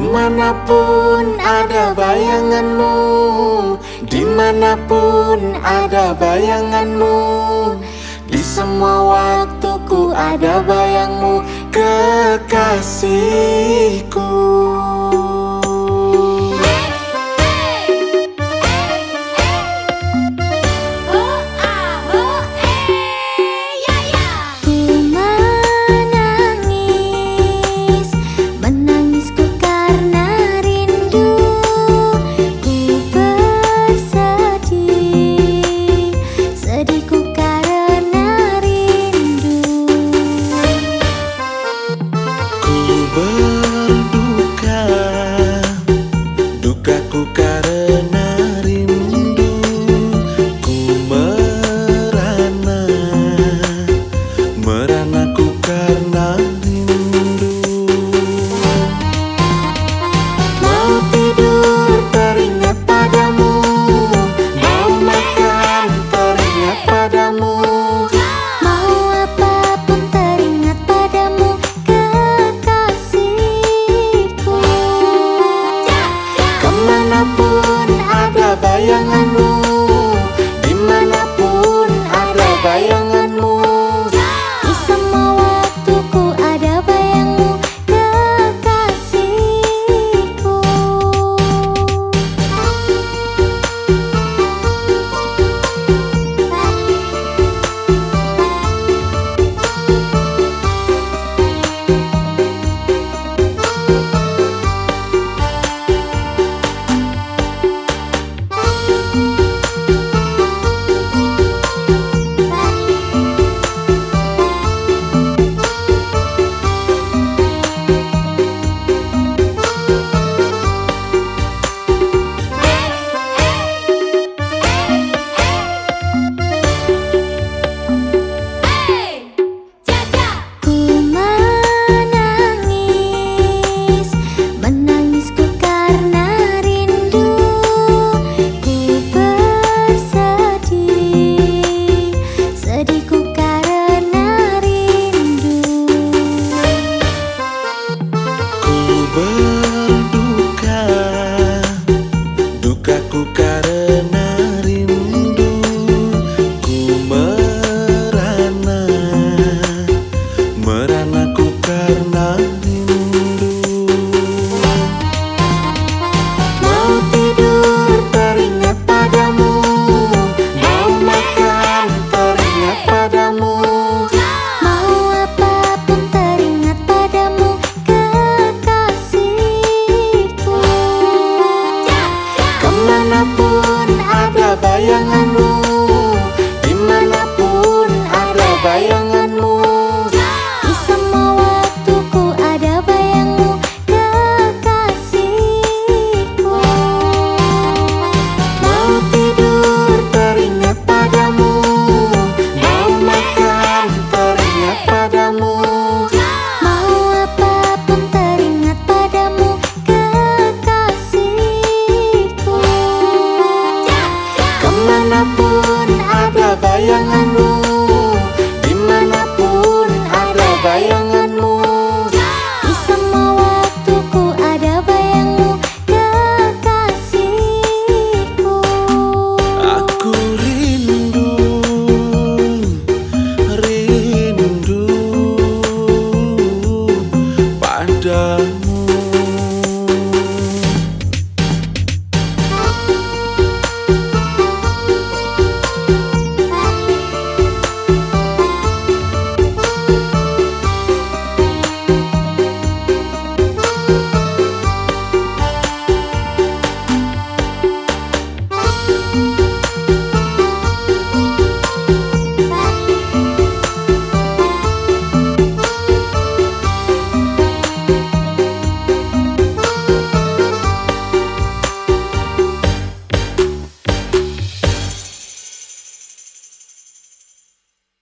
Di mana pun ada bayanganmu Di mana pun ada bayanganmu Di semua waktuku ada bayangmu Kekasihku. Di mana pun ada bayangan 白眼狼狈 bayanganmu